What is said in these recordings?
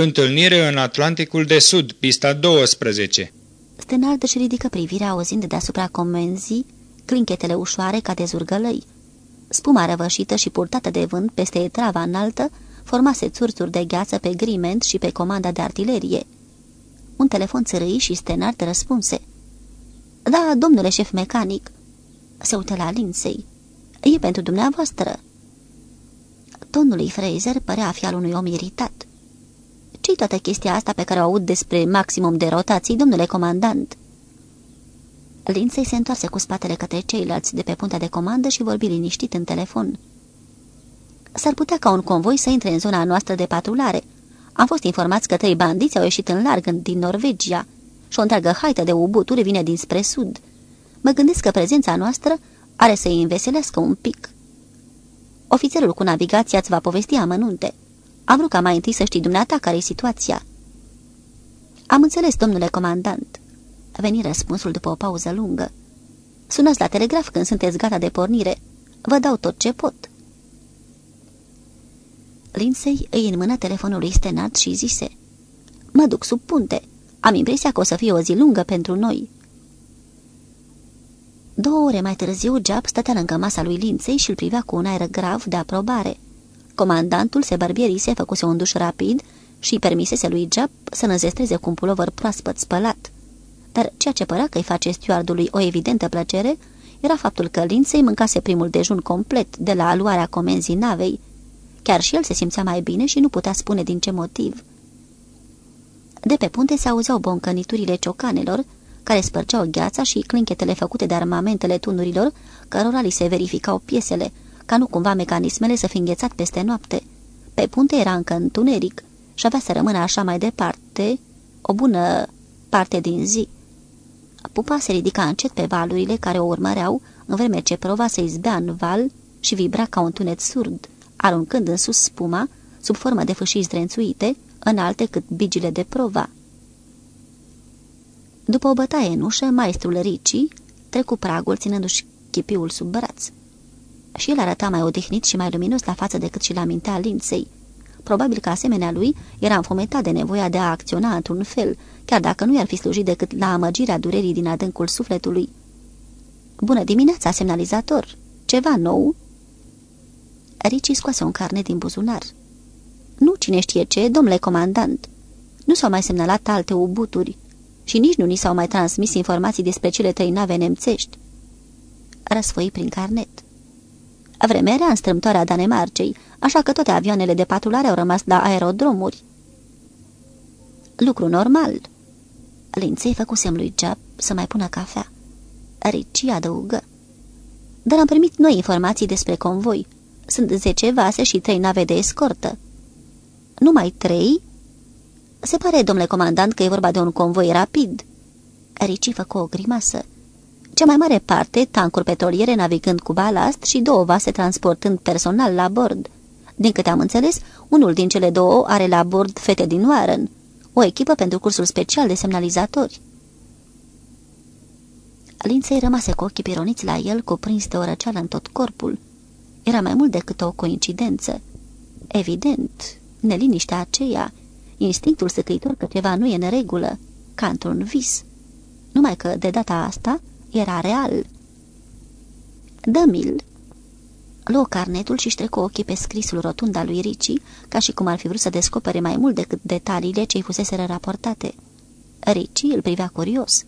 Întâlnire în Atlanticul de Sud, pista 12 Stenard își ridică privirea auzind deasupra comenzii clinchetele ușoare ca de zurgălăi. Spuma răvășită și purtată de vânt peste etrava înaltă formase țurțuri de gheață pe griment și pe comanda de artilerie. Un telefon țărâi și Stenard răspunse. Da, domnule șef mecanic." Se uită la Lindsay. E pentru dumneavoastră." Tonul lui Fraser părea a fi al unui om iritat. Ce-i toată chestia asta pe care o aud despre maximum de rotații, domnule comandant?" Lindsay se întoarse cu spatele către ceilalți de pe puntea de comandă și vorbi liniștit în telefon. S-ar putea ca un convoi să intre în zona noastră de patrulare. Am fost informați că trei bandiți au ieșit în larg din Norvegia și o întreagă haită de ubuturi vine dinspre sud. Mă gândesc că prezența noastră are să îi înveselească un pic. Ofițerul cu navigația îți va povesti amănunte. Am vrut ca mai întâi să știi dumneata care e situația. Am înțeles, domnule comandant. Veni răspunsul după o pauză lungă. Sunați la telegraf când sunteți gata de pornire. Vă dau tot ce pot. Lindsay îi înmână telefonul lui Stenard și zise Mă duc sub punte. Am impresia că o să fie o zi lungă pentru noi." Două ore mai târziu, Jap stătea lângă masa lui Linței și îl privea cu un aer grav de aprobare. Comandantul se barbierise, făcuse un duș rapid și permisese lui Jap să năzestreze cu un pulover proaspăt spălat. Dar ceea ce părea că îi face stewardului o evidentă plăcere era faptul că Linței mâncase primul dejun complet de la aluarea comenzii navei. Chiar și el se simțea mai bine și nu putea spune din ce motiv. De pe punte se auzeau boncăniturile ciocanelor, care spărceau gheața și clinchetele făcute de armamentele tunurilor, cărora li se verificau piesele, ca nu cumva mecanismele să fi înghețat peste noapte. Pe punte era încă întuneric și avea să rămână așa mai departe, o bună parte din zi. Pupa se ridica încet pe valurile care o urmăreau, în vreme ce prova să izbea în val și vibra ca un tunet surd, aruncând în sus spuma, sub formă de fâșii zdrențuite, înalte cât bigile de prova. După o bătaie în ușă, maestrul Ricci trecu pragul ținându-și chipiul sub braț. Și el arăta mai odihnit și mai luminos la față decât și la mintea linței. Probabil că asemenea lui era înfometat de nevoia de a acționa într-un fel, chiar dacă nu i-ar fi slujit decât la amăgirea durerii din adâncul sufletului. Bună dimineața, semnalizator! Ceva nou?" Ricci scoase un carnet din buzunar. Nu cine știe ce, domnule comandant. Nu s-au mai semnalat alte ubuturi și nici nu ni s-au mai transmis informații despre cele trei nave nemțești. Răsfoi prin carnet. Vremea era în strâmtoarea Danemarcei, așa că toate avioanele de patrulare au rămas la aerodromuri. Lucru normal. Linței făcusem lui Jab să mai pună cafea. Ricci adăugă. Dar am primit noi informații despre convoi. Sunt zece vase și trei nave de escortă. Numai trei? Se pare, domnule comandant, că e vorba de un convoi rapid." Ricci făcu o grimasă. Cea mai mare parte, tancuri petroliere navigând cu balast și două vase transportând personal la bord. Din câte am înțeles, unul din cele două are la bord fete din Warren, o echipă pentru cursul special de semnalizatori. Linței rămase cu ochii pironiți la el, cuprins de o răceală în tot corpul. Era mai mult decât o coincidență. Evident, neliniștea aceea, instinctul săcăitor că ceva nu e în regulă, ca într-un vis. Numai că, de data asta, era real. Dă-mi-l! Luă carnetul și trecu ochii pe scrisul rotund al lui Ricci, ca și cum ar fi vrut să descopere mai mult decât detaliile ce-i fuseseră raportate. Ricci îl privea curios.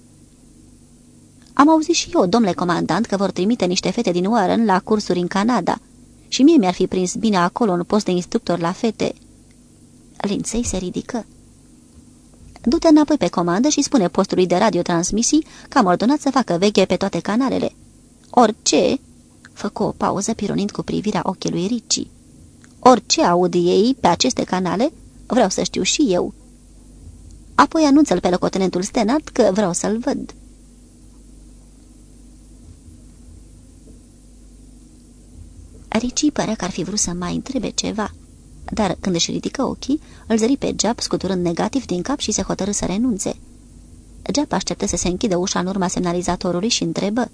Am auzit și eu, domnule comandant, că vor trimite niște fete din Warren la cursuri în Canada și mie mi-ar fi prins bine acolo un post de instructor la fete." Linței se ridică. Du-te înapoi pe comandă și spune postului de radiotransmisii că am ordonat să facă veche pe toate canalele. Orice, făcu o pauză pironind cu privirea ochiului Ricci. Orice aud ei pe aceste canale, vreau să știu și eu. Apoi anunță-l pe locotenentul Stenard că vreau să-l văd. Ricci părea că ar fi vrut să mai întrebe ceva dar când își ridică ochii, îl zări pe Jap scuturând negativ din cap și se hotărâ să renunțe. Jap așteptă să se închidă ușa în urma semnalizatorului și întrebă.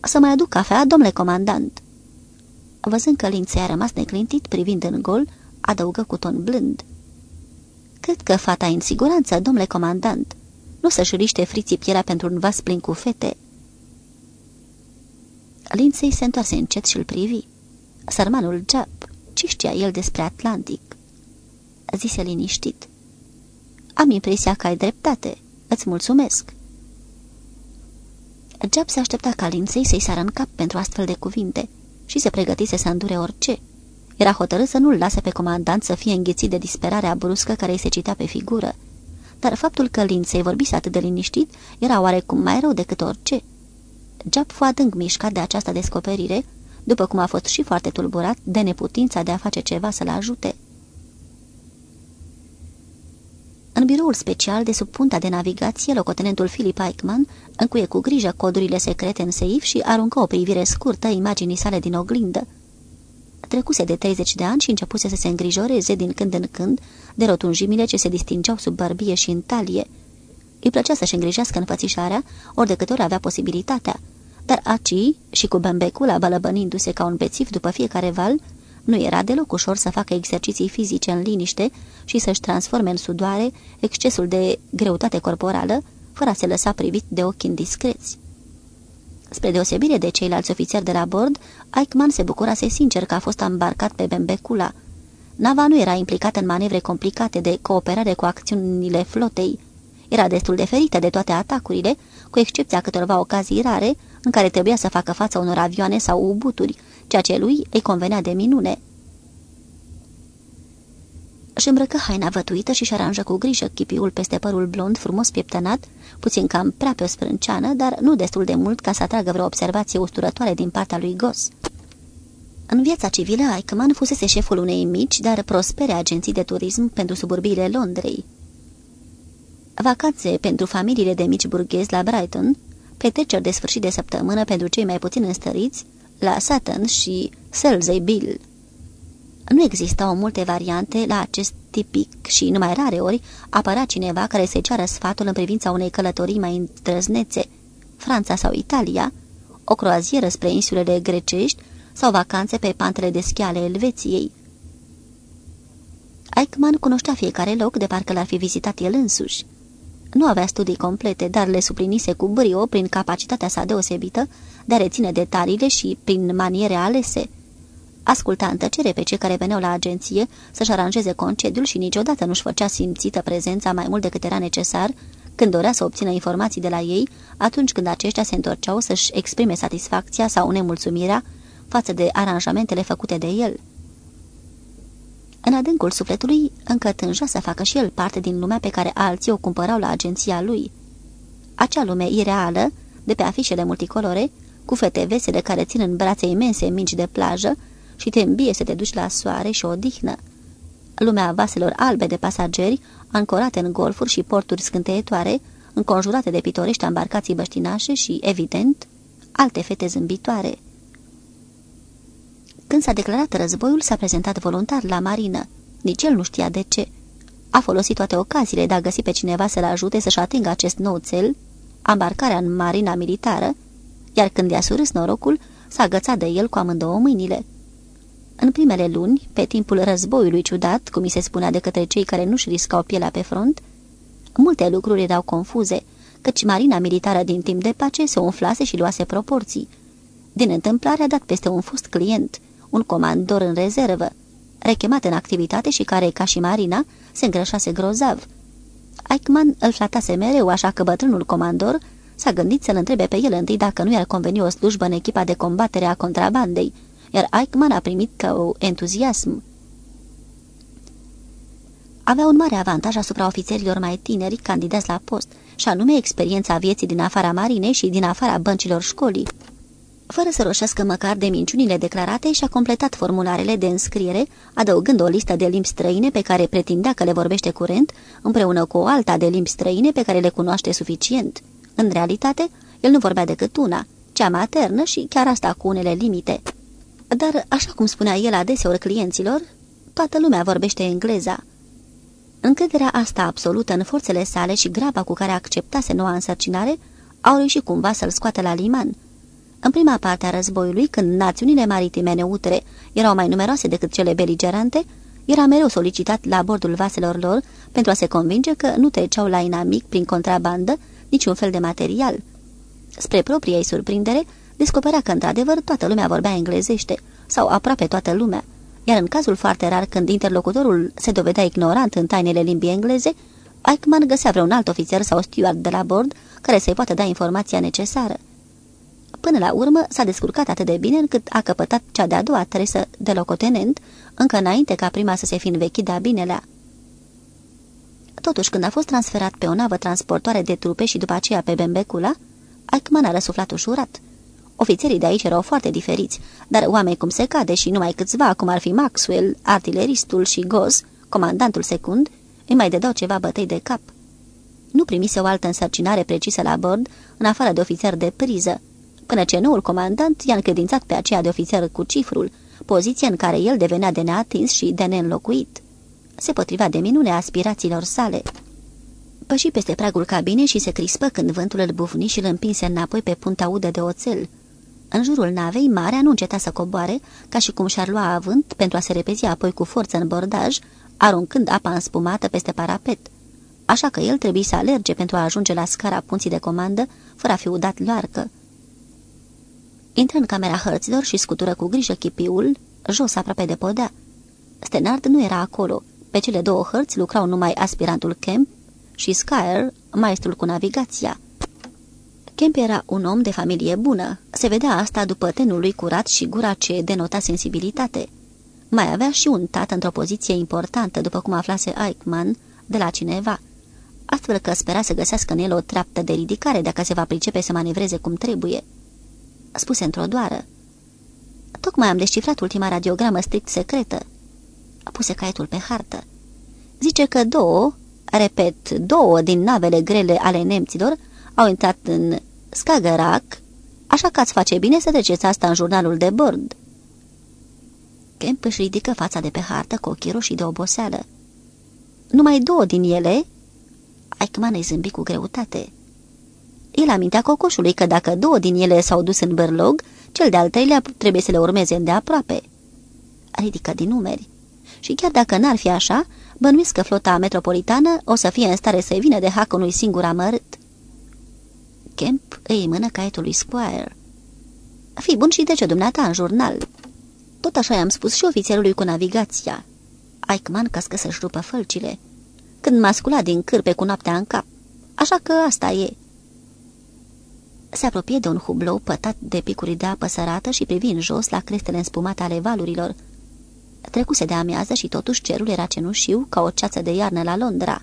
Să mai aduc cafea, domnule comandant?" Văzând că linței a rămas neclintit privind în gol, adăugă cu ton blând. Cred că fata e în siguranță, domnule comandant. Nu să-și riște friții pielea pentru un vas plin cu fete." Lindsay se întoarse încet și îl privi. Sărmanul Jap, ce știa el despre Atlantic? Zise liniștit. Am impresia că ai dreptate. Îți mulțumesc." Jab se aștepta ca Lindsay să-i sară în cap pentru astfel de cuvinte și se pregătise să îndure orice. Era hotărât să nu-l lase pe comandant să fie înghițit de disperarea bruscă care îi se citea pe figură. Dar faptul că Lindsay vorbise atât de liniștit era oarecum mai rău decât orice. Jab fu adânc mișcat de această descoperire, după cum a fost și foarte tulburat de neputința de a face ceva să-l ajute. În biroul special de sub punta de navigație, locotenentul Philip Eichmann încuie cu grijă codurile secrete în seif și aruncă o privire scurtă imaginii sale din oglindă. Trecuse de 30 de ani și începuse să se îngrijoreze din când în când de rotunjimile ce se distingeau sub bărbie și în talie. Îi plăcea să-și îngrijească înfățișarea, ori de câte ori avea posibilitatea, dar aci, și cu bembecul abălăbănindu-se ca un bețiv după fiecare val, nu era deloc ușor să facă exerciții fizice în liniște și să-și transforme în sudoare excesul de greutate corporală, fără a se lăsa privit de ochi indiscreți. Spre deosebire de ceilalți ofițeri de la bord, Eichmann se bucurase sincer că a fost îmbarcat pe Bembecula. Nava nu era implicată în manevre complicate de cooperare cu acțiunile flotei. Era destul de ferită de toate atacurile, cu excepția câtorva ocazii rare, în care trebuia să facă față unor avioane sau ubuturi, ceea ce lui îi convenea de minune. Și îmbrăcă haina vătuită și-și aranjă cu grijă chipiul peste părul blond frumos pieptănat, puțin cam prea pe o sprânceană, dar nu destul de mult ca să atragă vreo observație usturătoare din partea lui Gos. În viața civilă, Eichmann fusese șeful unei mici, dar prospere agenții de turism pentru suburbiile Londrei. Vacanțe pentru familiile de mici burghezi la Brighton, petreceri de sfârșit de săptămână pentru cei mai puțin înstăriți, la Sutton și Selzey Bill. Nu existau multe variante la acest tipic și numai rare ori apăra cineva care se ceară sfatul în privința unei călătorii mai îndrăznețe, Franța sau Italia, o croazieră spre insulele grecești sau vacanțe pe pantele de schi ale Elveției. Eichmann cunoștea fiecare loc de parcă l-ar fi vizitat el însuși. Nu avea studii complete, dar le suplinise cu brio prin capacitatea sa deosebită de a reține detaliile și prin maniere alese. Asculta în tăcere pe cei care veneau la agenție să-și aranjeze concediul și niciodată nu-și făcea simțită prezența mai mult decât era necesar când dorea să obțină informații de la ei atunci când aceștia se întorceau să-și exprime satisfacția sau nemulțumirea față de aranjamentele făcute de el. În adâncul sufletului încă tânja să facă și el parte din lumea pe care alții o cumpărau la agenția lui. Acea lume ireală, de pe afișele multicolore, cu fete vesele care țin în brațe imense mici de plajă și te îmbie să te duci la soare și odihnă. Lumea vaselor albe de pasageri, ancorate în golfuri și porturi scânteietoare, înconjurate de pitorești embarcații băștinașe și, evident, alte fete zâmbitoare. Când s-a declarat războiul, s-a prezentat voluntar la marină. Nici el nu știa de ce. A folosit toate ocaziile de a găsi pe cineva să-l ajute să-și atingă acest nou cel, ambarcarea în marina militară, iar când i-a surâs norocul, s-a agățat de el cu amândouă mâinile. În primele luni, pe timpul războiului ciudat, cum mi se spunea de către cei care nu-și riscau pielea pe front, multe lucruri erau confuze, căci marina militară din timp de pace se umflase și luase proporții. Din întâmplare a dat peste un fost client, un comandor în rezervă, rechemat în activitate și care, ca și Marina, se îngrășase grozav. Eichmann îl flatase mereu, așa că bătrânul comandor s-a gândit să-l întrebe pe el întâi dacă nu i-ar conveni o slujbă în echipa de combatere a contrabandei, iar Eichmann a primit ca o entuziasm. Avea un mare avantaj asupra ofițerilor mai tineri candidați la post, și anume experiența vieții din afara marinei și din afara băncilor școlii. Fără să roșească măcar de minciunile declarate, și-a completat formularele de înscriere, adăugând o listă de limbi străine pe care pretindea că le vorbește curent, împreună cu o alta de limbi străine pe care le cunoaște suficient. În realitate, el nu vorbea decât una, cea maternă și chiar asta cu unele limite. Dar, așa cum spunea el adeseori clienților, toată lumea vorbește engleza. Încrederea asta absolută în forțele sale și graba cu care acceptase noua însărcinare au reușit cumva să-l scoată la liman – în prima parte a războiului, când națiunile maritime neutre erau mai numeroase decât cele beligerante, era mereu solicitat la bordul vaselor lor pentru a se convinge că nu treceau la inamic prin contrabandă niciun fel de material. Spre propria ei surprindere, descoperea că într-adevăr toată lumea vorbea englezește, sau aproape toată lumea, iar în cazul foarte rar când interlocutorul se dovedea ignorant în tainele limbii engleze, Eichmann găsea vreun alt ofițer sau steward de la bord care să-i poată da informația necesară. Până la urmă s-a descurcat atât de bine încât a căpătat cea de-a doua tresă de locotenent, încă înainte ca prima să se fi învechit de-a binelea. Totuși, când a fost transferat pe o navă transportoare de trupe și după aceea pe Bembecula, Eichmann a răsuflat ușurat. Ofițerii de aici erau foarte diferiți, dar oameni cum se cade și numai câțiva, cum ar fi Maxwell, artileristul și Goz, comandantul secund, îi mai dedau ceva bătăi de cap. Nu primise o altă însărcinare precisă la bord, în afară de ofițer de priză, până ce noul comandant i-a încredințat pe aceea de ofițer cu cifrul, poziție în care el devenea de neatins și de neînlocuit. Se potrivea de minune aspirațiilor sale. Păși peste pragul cabinei și se crispă când vântul îl bufni și îl împinse înapoi pe punta udă de oțel. În jurul navei, marea nu înceta să coboare, ca și cum și-ar lua avânt pentru a se repezi apoi cu forță în bordaj, aruncând apa înspumată peste parapet. Așa că el trebuie să alerge pentru a ajunge la scara punții de comandă, fără a fi udat loarcă. Intră în camera hărților și scutură cu grijă chipiul, jos aproape de podea. Stenard nu era acolo. Pe cele două hărți lucrau numai aspirantul Kemp și Skyer, maestrul cu navigația. Kemp era un om de familie bună. Se vedea asta după tenul lui curat și gura ce denota sensibilitate. Mai avea și un tată într-o poziție importantă, după cum aflase Eichmann, de la cineva. Astfel că spera să găsească în el o treaptă de ridicare dacă se va pricepe să manevreze cum trebuie spuse într-o doară. Tocmai am descifrat ultima radiogramă strict secretă. A puse caietul pe hartă. Zice că două, repet, două din navele grele ale nemților au intrat în Skagerrak, așa că ați face bine să treceți asta în jurnalul de bord. Kemp își ridică fața de pe hartă cu ochii roșii de oboseală. Numai două din ele... Eichmann îi zâmbi cu greutate. El amintea cocoșului că dacă două din ele s-au dus în bărlog, cel de-al treilea trebuie să le urmeze îndeaproape. Ridică din numeri. Și chiar dacă n-ar fi așa, bănuiesc că flota metropolitană o să fie în stare să-i vină de hac unui singur amărât. Kemp îi mână caietul lui Squire. Fii bun și de ce dumneata în jurnal. Tot așa i-am spus și ofițerului cu navigația. Eichmann cască să-și rupă fălcile. Când m-a sculat din cârpe cu noaptea în cap. Așa că asta e se apropie de un hublou pătat de picuri de apă sărată și privi în jos la crestele înspumate ale valurilor. Trecuse de amiază și totuși cerul era cenușiu ca o ceață de iarnă la Londra.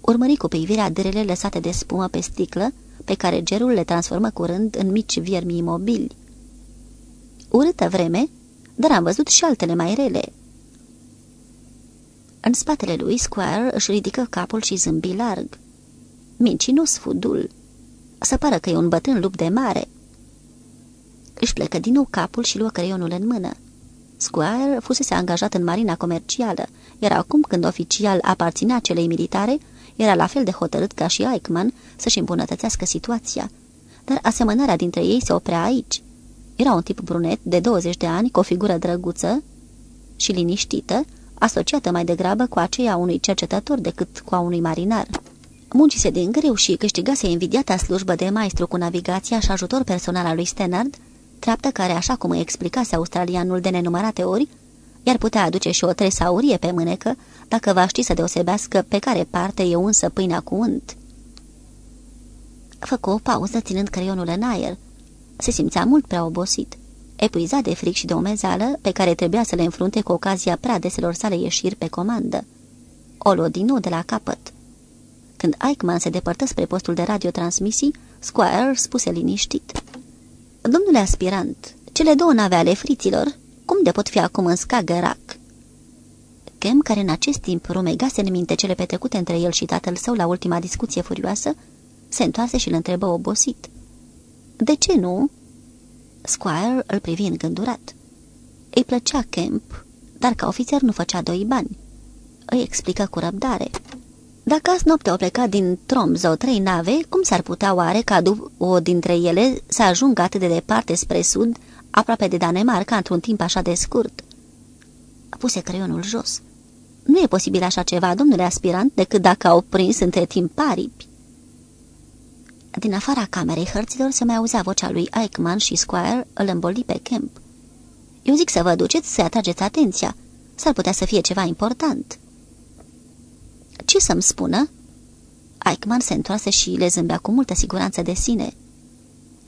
Urmări cu privirea dârele lăsate de spumă pe sticlă, pe care gerul le transformă curând în mici viermi imobili. Urâtă vreme, dar am văzut și altele mai rele. În spatele lui, Squire își ridică capul și zâmbi larg. Mincinos fudul să pară că e un bătrân lup de mare. Își plecă din nou capul și luă creionul în mână. Squire fusese angajat în marina comercială, iar acum când oficial aparținea celei militare, era la fel de hotărât ca și Eichmann să-și îmbunătățească situația. Dar asemănarea dintre ei se oprea aici. Era un tip brunet de 20 de ani, cu o figură drăguță și liniștită, asociată mai degrabă cu aceea unui cercetător decât cu a unui marinar muncise din greu și câștigase invidiata slujbă de maestru cu navigația și ajutor personal al lui Stenard, treaptă care, așa cum îi explicase australianul de nenumărate ori, iar putea aduce și o tresaurie pe mânecă, dacă va ști să deosebească pe care parte e unsă pâinea cu unt. Făcu o pauză ținând creionul în aer. Se simțea mult prea obosit, epuizat de fric și de omezeală pe care trebuia să le înfrunte cu ocazia prea deselor sale ieșiri pe comandă. O luă din nou de la capăt. Când Eichmann se depărtă spre postul de radiotransmisii, Squire spuse liniștit. Domnule aspirant, cele două nave ale friților, cum de pot fi acum în Skagerrak?" Kem, care în acest timp rumegase în minte cele petrecute între el și tatăl său la ultima discuție furioasă, se întoarse și îl întrebă obosit. De ce nu?" Squire îl privi îngândurat. Îi plăcea Kemp, dar ca ofițer nu făcea doi bani. Îi explică cu răbdare. Dacă azi noapte au plecat din Tromso trei nave, cum s-ar putea oare ca o dintre ele să ajungă atât de departe spre sud, aproape de Danemarca, într-un timp așa de scurt? Puse creionul jos. Nu e posibil așa ceva, domnule aspirant, decât dacă au prins între timp paripi. Din afara camerei hărților se mai auzea vocea lui Eichmann și Squire îl îmboli pe Kemp. Eu zic să vă duceți să atrageți atenția. S-ar putea să fie ceva important. Ce să-mi spună? Eichmann se întoarse și le zâmbea cu multă siguranță de sine.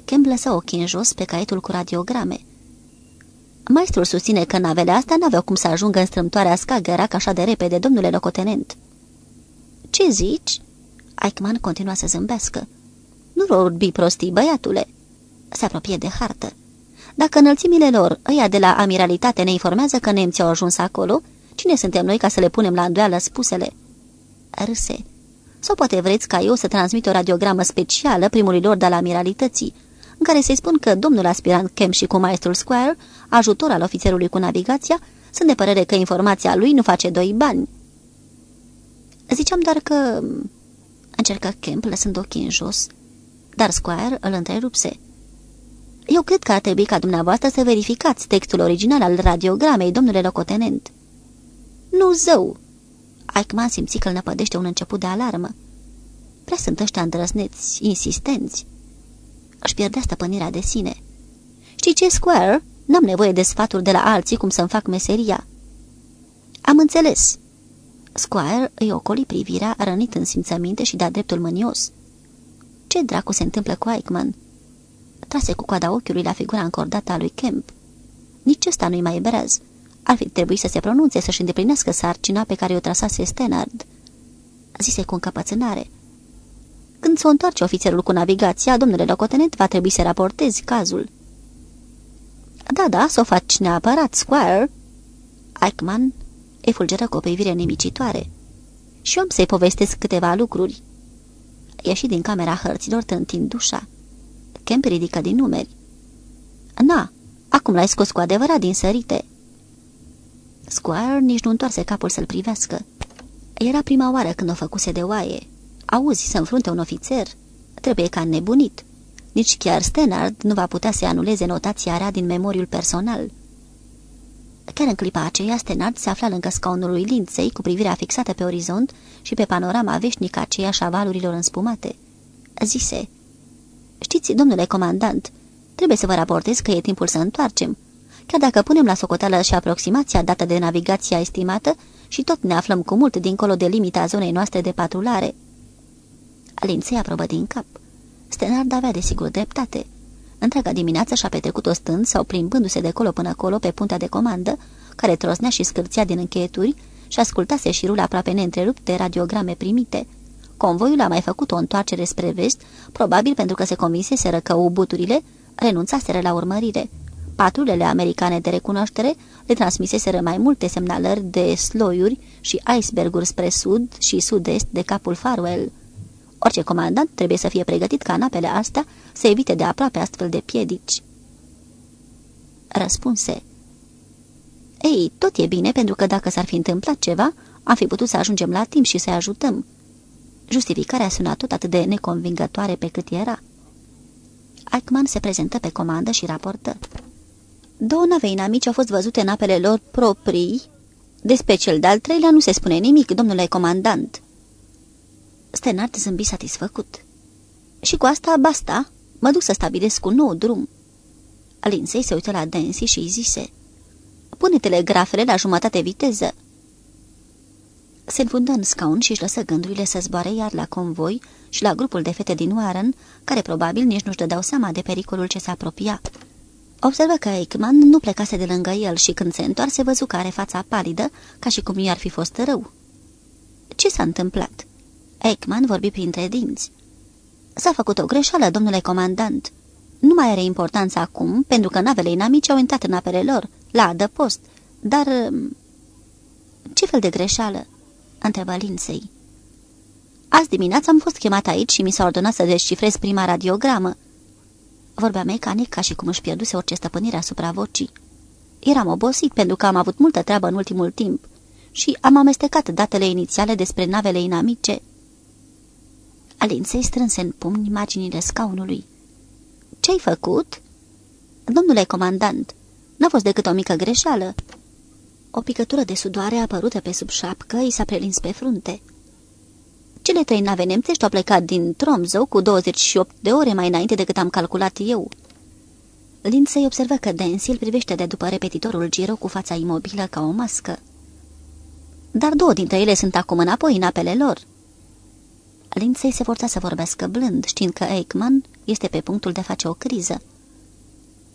Kemp lăsă ochii în jos pe caietul cu radiograme. Maestrul susține că navele astea n-aveau cum să ajungă în strâmtoarea Skagerrak așa de repede, domnule locotenent. Ce zici?" Eichmann continua să zâmbească. Nu vorbi prostii, băiatule." Se apropie de hartă. Dacă înălțimile lor, ăia de la amiralitate, ne informează că nemții au ajuns acolo, cine suntem noi ca să le punem la îndoială spusele?" Râse. Sau poate vreți ca eu să transmit o radiogramă specială primului lor de la amiralității, în care să-i spun că domnul aspirant Kemp și cu maestrul Square, ajutor al ofițerului cu navigația, sunt de părere că informația lui nu face doi bani. Ziceam doar că... Încercă Kemp lăsând ochii în jos, dar Squire îl întrerupse. Eu cred că ar trebui ca dumneavoastră să verificați textul original al radiogramei, domnule locotenent. Nu zău! Eichmann simți că îl năpădește un început de alarmă. Prea sunt ăștia îndrăsneți, insistenți. Își pierdea stăpânirea de sine. Știi ce, Square? N-am nevoie de sfaturi de la alții cum să-mi fac meseria." Am înțeles." Squire îi ocoli privirea, rănit în simțăminte și de-a dreptul mânios. Ce dracu se întâmplă cu Eichmann?" Trase cu coada ochiului la figura încordată a lui Kemp. Nici ăsta nu-i mai breaz. Ar fi trebuit să se pronunțe, să-și îndeplinească sarcina pe care o trasase Stenard. Zise cu încăpățânare. Când s-o întoarce ofițerul cu navigația, domnule locotenent, va trebui să raportezi cazul." Da, da, să o faci neapărat, Squire." Eichmann îi fulgeră cu o privire nemicitoare. Și eu am să-i povestesc câteva lucruri." Ieși din camera hărților tântind dușa. Kemp ridică din numeri. Na, acum l-ai scos cu adevărat din sărite." Squire nici nu întoarse capul să-l privească. Era prima oară când o făcuse de oaie. Auzi, să înfrunte un ofițer? Trebuie ca nebunit. Nici chiar Stenard nu va putea să anuleze notația rea din memoriul personal. Chiar în clipa aceea, Stenard se afla lângă scaunul lui Lindsay, cu privirea fixată pe orizont și pe panorama veșnică aceeași a valurilor înspumate. Zise, Știți, domnule comandant, trebuie să vă raportez că e timpul să întoarcem. Chiar dacă punem la socoteală și aproximația dată de navigația estimată și tot ne aflăm cu mult dincolo de limita zonei noastre de patrulare. Lindsay aprobă din cap. Stenard avea desigur dreptate. Întreaga dimineață și-a petrecut-o stând sau plimbându-se de colo până acolo pe puntea de comandă, care trosnea și scârția din încheieturi și ascultase și rula aproape neîntrerupte radiograme primite. Convoiul a mai făcut o întoarcere spre vest, probabil pentru că se convinseseră că ubuturile renunțaseră la urmărire. Patrulele americane de recunoaștere le transmiseseră mai multe semnalări de sloiuri și iceberguri spre sud și sud-est de capul Farwell. Orice comandant trebuie să fie pregătit ca în apele astea să evite de aproape astfel de piedici. Răspunse. Ei, tot e bine, pentru că dacă s-ar fi întâmplat ceva, am fi putut să ajungem la timp și să-i ajutăm. Justificarea suna tot atât de neconvingătoare pe cât era. Eichmann se prezentă pe comandă și raportă. Două nave inamici au fost văzute în apele lor proprii. Despre cel de-al treilea nu se spune nimic, domnule comandant. Stenard zâmbi satisfăcut. Și cu asta basta, mă duc să stabilesc un nou drum. Alinsei se uită la Densi și îi zise, Pune telegrafele la jumătate viteză. Se înfundă în scaun și își lăsă gândurile să zboare iar la convoi și la grupul de fete din Warren, care probabil nici nu-și dădeau seama de pericolul ce se apropia. Observă că Eichmann nu plecase de lângă el și când se întoarse văzu că are fața palidă, ca și cum i-ar fi fost rău. Ce s-a întâmplat?" Eichmann vorbi printre dinți. S-a făcut o greșeală, domnule comandant. Nu mai are importanță acum, pentru că navele inamice au intrat în apele lor, la adăpost. Dar... Um, ce fel de greșeală?" întrebă Lindsay. Azi dimineața am fost chemat aici și mi s-a ordonat să descifrez prima radiogramă. Vorbea mecanic ca și cum își pierduse orice stăpânire asupra vocii. Eram obosit pentru că am avut multă treabă în ultimul timp și am amestecat datele inițiale despre navele inamice Alinței strânse în pumni imaginile scaunului. Ce-ai făcut?" Domnule comandant, n-a fost decât o mică greșeală." O picătură de sudoare apărută pe sub șapcă i s-a prelins pe frunte. Cele trei nave nemțești au plecat din Tromzo cu 28 de ore mai înainte decât am calculat eu. Lindsay observă că Dancy îl privește de după repetitorul Giro cu fața imobilă ca o mască. Dar două dintre ele sunt acum înapoi în apele lor. Lindsay se forța să vorbească blând, știind că Eichmann este pe punctul de a face o criză.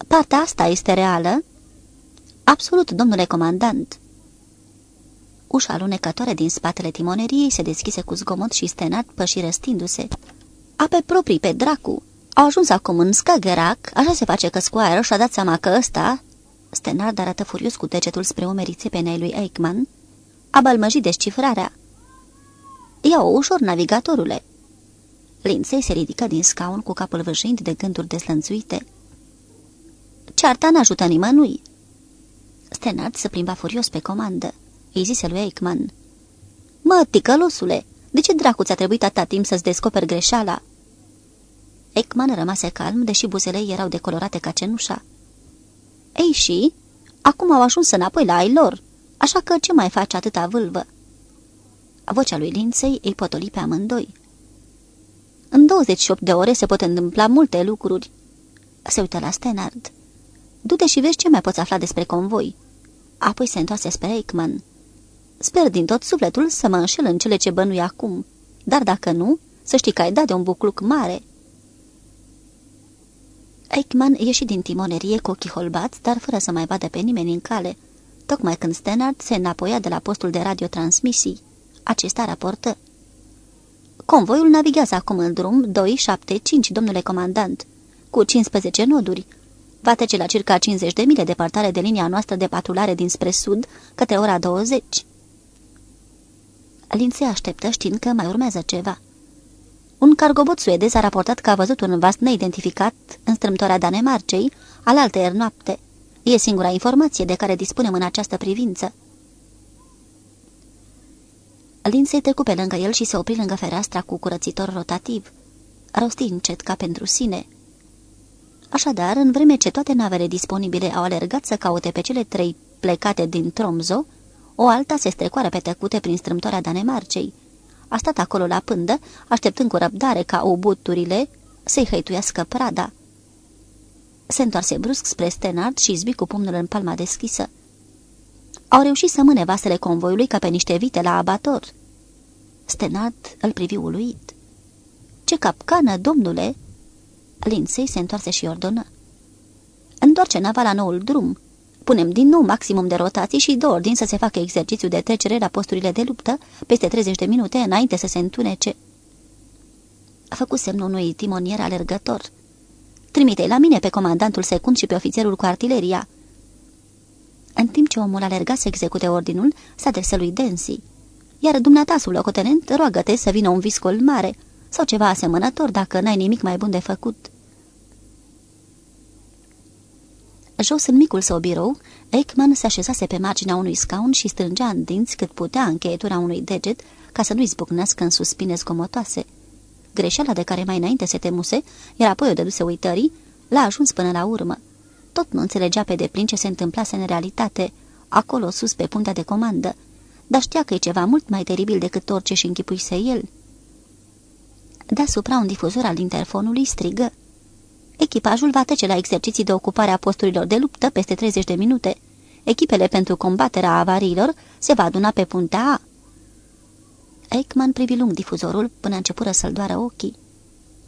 Partea asta este reală?" Absolut, domnule comandant." Ușa alunecătoare din spatele timoneriei se deschise cu zgomot și stenat păși răstindu-se. Ape proprii pe dracu! Au ajuns acum în Skagerrak, așa se face că Squire și-a dat seama că ăsta... Stenard arată furios cu degetul spre umerii țepenei lui Eichmann. A bălmăjit descifrarea. Ia-o ușor, navigatorule!" Linței se ridică din scaun cu capul vâșind de gânduri deslănțuite. Cearta n-ajută nimănui!" Stenard se plimba furios pe comandă. Îi zise lui Eichmann. Mă, ticălosule, de ce dracuț ți-a trebuit atâta timp să-ți descoperi greșeala?" Ekman rămase calm, deși buzele erau decolorate ca cenușa. Ei și? Acum au ajuns înapoi la ai lor, așa că ce mai face atâta vâlvă?" Vocea lui Linței îi potoli pe amândoi. În 28 de ore se pot întâmpla multe lucruri." Se uită la Stenard. Du-te și vezi ce mai poți afla despre convoi." Apoi se întoarse spre Eichmann. Sper din tot sufletul să mă înșel în cele ce bănui acum, dar dacă nu, să știi că ai dat de un bucluc mare." Eichmann ieși din timonerie cu ochii holbați, dar fără să mai vadă pe nimeni în cale, tocmai când Stannard se înapoia de la postul de radiotransmisii. Acesta raportă. Convoiul navighează acum în drum 275, domnule comandant, cu 15 noduri. Va trece la circa 50 de mile departare de linia noastră de patrulare dinspre sud, către ora 20. Lințe așteptă știind că mai urmează ceva. Un cargobot suedez a raportat că a văzut un vas neidentificat în strâmtoarea Danemarcei, alaltă noapte. E singura informație de care dispunem în această privință. Lindsay trecu pe lângă el și se opri lângă fereastra cu curățitor rotativ. Rosti încet ca pentru sine. Așadar, în vreme ce toate navele disponibile au alergat să caute pe cele trei plecate din Tromzo, o alta se strecoară pe tăcute prin strâmtoarea Danemarcei. A stat acolo la pândă, așteptând cu răbdare ca obuturile să-i hăituiască prada. Se întoarse brusc spre Stenard și izbi cu pumnul în palma deschisă. Au reușit să mâne vasele convoiului ca pe niște vite la abator. Stenard îl privi uluit. Ce capcană, domnule!" Lindsay se întoarse și ordonă. Întoarce nava la noul drum. Punem din nou maximum de rotații și două ordini să se facă exercițiu de trecere la posturile de luptă peste 30 de minute înainte să se întunece. A făcut semnul unui timonier alergător. Trimite la mine pe comandantul secund și pe ofițerul cu artileria. În timp ce omul alerga să execute ordinul, s-a adresă lui Densi. Iar dumneata, sub locotenent, roagă-te să vină un viscol mare sau ceva asemănător dacă n-ai nimic mai bun de făcut. Jos în micul său birou, Eichmann se așezase pe marginea unui scaun și strângea în dinți cât putea încheietura unui deget ca să nu-i zbucnească în suspine zgomotoase. Greșeala de care mai înainte se temuse, iar apoi o dăduse uitării, l-a ajuns până la urmă. Tot nu înțelegea pe deplin ce se întâmplase în realitate, acolo sus pe puntea de comandă, dar știa că e ceva mult mai teribil decât orice și închipuise el. Deasupra un difuzor al interfonului strigă. Echipajul va trece la exerciții de ocupare a posturilor de luptă peste 30 de minute. Echipele pentru combaterea avariilor se va aduna pe puntea A. Eichmann privi lung difuzorul până începură să-l doară ochii.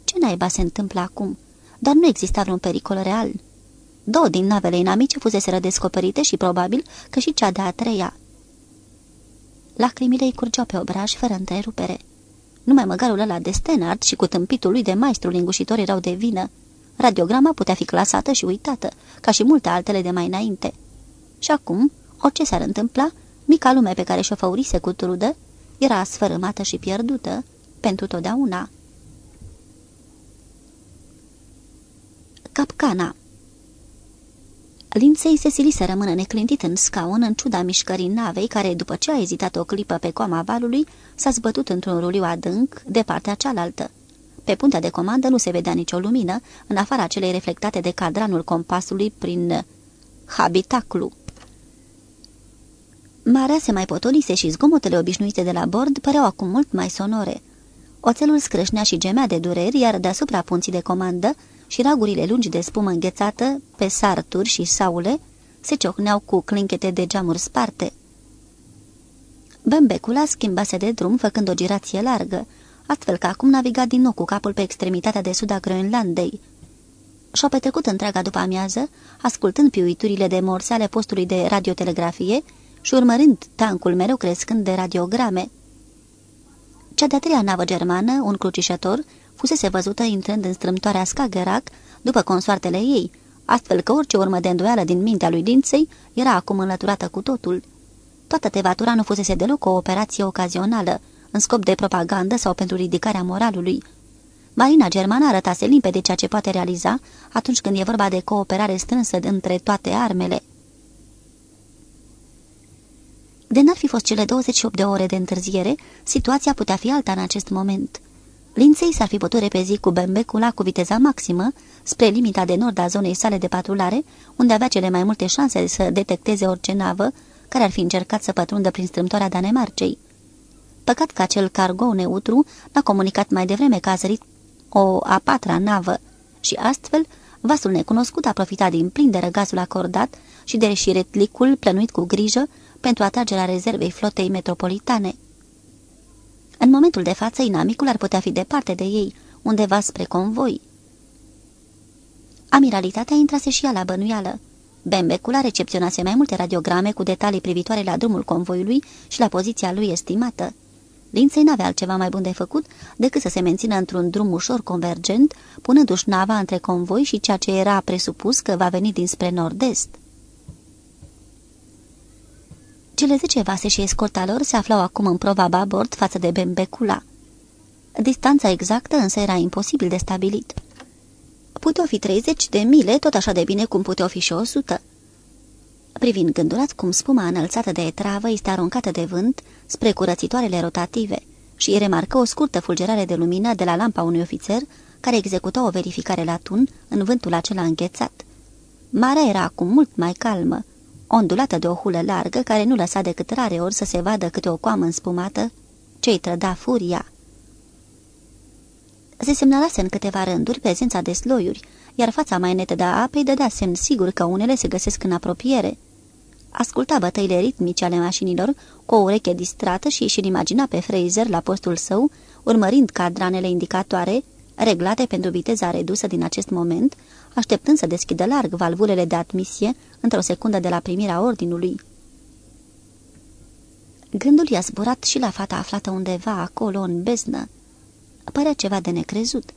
Ce naiba se întâmplă acum? Dar nu exista vreun pericol real. Două din navele inamice fuseseră descoperite și probabil că și cea de-a treia. Lacrimile îi curgeau pe obraj fără întrerupere. Numai măgarul ăla de Stenard și cu tâmpitul lui de maestru lingușitor erau de vină. Radiograma putea fi clasată și uitată, ca și multe altele de mai înainte. Și acum, orice s-ar întâmpla, mica lume pe care și-o făurise cu trudă, era sfărâmată și pierdută pentru totdeauna. Capcana Linței se sili să rămână neclintit în scaun în ciuda mișcării navei, care, după ce a ezitat o clipă pe coama valului, s-a zbătut într-un ruliu adânc de partea cealaltă. Pe puntea de comandă nu se vedea nicio lumină, în afara celei reflectate de cadranul compasului prin habitaclu. Marea se mai potolise și zgomotele obișnuite de la bord păreau acum mult mai sonore. Oțelul scrâșnea și gemea de dureri, iar deasupra punții de comandă și ragurile lungi de spumă înghețată, pe sarturi și saule, se ciocneau cu clinchete de geamuri sparte. Bembecula schimbase de drum făcând o girație largă, astfel că acum naviga din nou cu capul pe extremitatea de sud a Groenlandei. Și-a petrecut întreaga după amiază, ascultând piuiturile de morse ale postului de radiotelegrafie și urmărind tancul mereu crescând de radiograme. Cea de-a treia navă germană, un crucișător, fusese văzută intrând în strâmtoarea Skagerrak după consoartele ei, astfel că orice urmă de îndoială din mintea lui Dinței era acum înlăturată cu totul. Toată tevatura nu fusese deloc o operație ocazională, în scop de propagandă sau pentru ridicarea moralului. Marina germană arătase limpede ceea ce poate realiza atunci când e vorba de cooperare strânsă între toate armele. De n-ar fi fost cele 28 de ore de întârziere, situația putea fi alta în acest moment. Linței s-ar fi putut repezi cu bembecula cu viteza maximă spre limita de nord a zonei sale de patrulare, unde avea cele mai multe șanse să detecteze orice navă care ar fi încercat să pătrundă prin strâmtoarea Danemarcei. Păcat că acel cargo neutru n-a comunicat mai devreme că a zărit o a patra navă și astfel vasul necunoscut a profitat din plin de răgazul acordat și de reșiretlicul plănuit cu grijă pentru atragerea rezervei flotei metropolitane. În momentul de față, inamicul ar putea fi departe de ei, undeva spre convoi. Amiralitatea intrase și ea la bănuială. Bembecul a recepționase mai multe radiograme cu detalii privitoare la drumul convoiului și la poziția lui estimată. Linței n-avea altceva mai bun de făcut decât să se mențină într-un drum ușor convergent, punându-și nava între convoi și ceea ce era presupus că va veni dinspre nord-est. Cele zece vase și escorta lor se aflau acum în prova babord față de Bembecula. Distanța exactă însă era imposibil de stabilit. Puteau fi 30 de mile, tot așa de bine cum puteau fi și 100. Privind gândurat cum spuma înălțată de etravă este aruncată de vânt spre curățitoarele rotative și remarcă o scurtă fulgerare de lumină de la lampa unui ofițer care executa o verificare la tun în vântul acela înghețat. Marea era acum mult mai calmă, ondulată de o hulă largă care nu lăsa decât rare ori să se vadă câte o coamă înspumată ce-i trăda furia. Se semnalase în câteva rânduri prezența de sloiuri, iar fața mai netedă a apei dădea semn sigur că unele se găsesc în apropiere. Asculta bătăile ritmice ale mașinilor cu o ureche distrată și își imagina pe Fraser la postul său, urmărind cadranele indicatoare, reglate pentru viteza redusă din acest moment, așteptând să deschidă larg valvulele de admisie într-o secundă de la primirea ordinului. Gândul i-a zburat și la fata aflată undeva acolo, în beznă. Părea ceva de necrezut.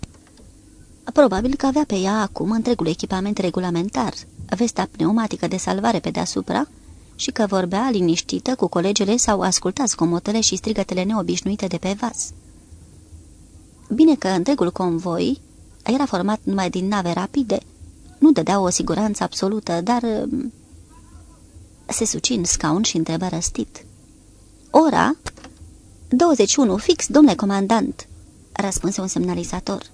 Probabil că avea pe ea acum întregul echipament regulamentar, vesta pneumatică de salvare pe deasupra și că vorbea liniștită cu colegele sau asculta scomotele și strigătele neobișnuite de pe vas. Bine că întregul convoi era format numai din nave rapide. Nu dădea o siguranță absolută, dar... Um, se suci în scaun și întrebă răstit. Ora? 21, fix, domnule comandant!" răspunse un semnalizator.